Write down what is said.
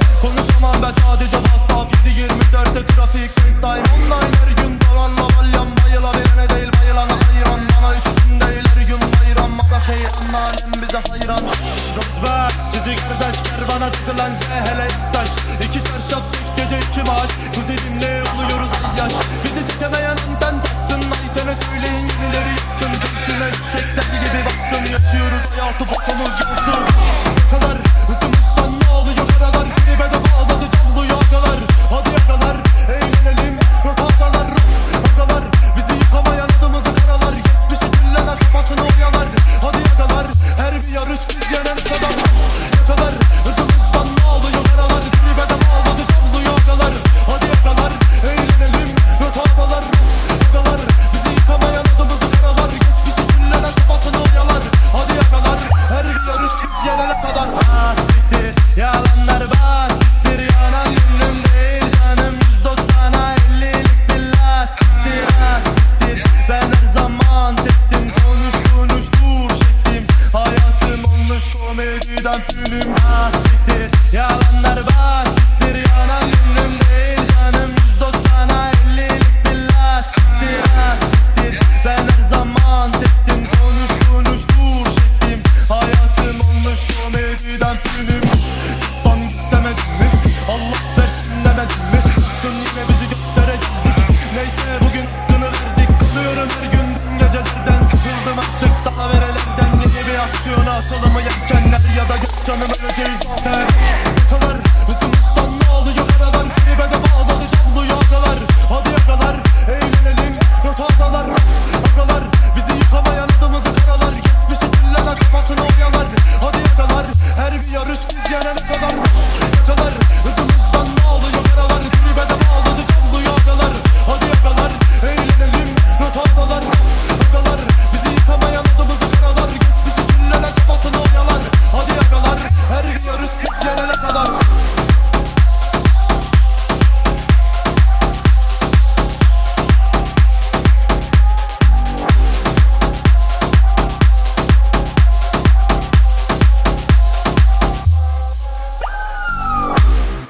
ben Konuşamam ben sadece WhatsApp 7.24'te trafik FaceTime online her gün Doranla balyan bayıla verene değil bayılana hayran. Bana üç gün değil her gün bayram. Mada heyran alem bize hayran. Rozber sizi kardeş kervana tıkılan zehele taş İki çarşaf tek gece iki maaş. Kuzenimle oluyoruz yaş. Bizi çekemeyen önden taksın Aytene söyleyin yenileri yaksın Dönsün eşekler gibi baktım yaşıyoruz. Hayatı bokumuz her Turn the around.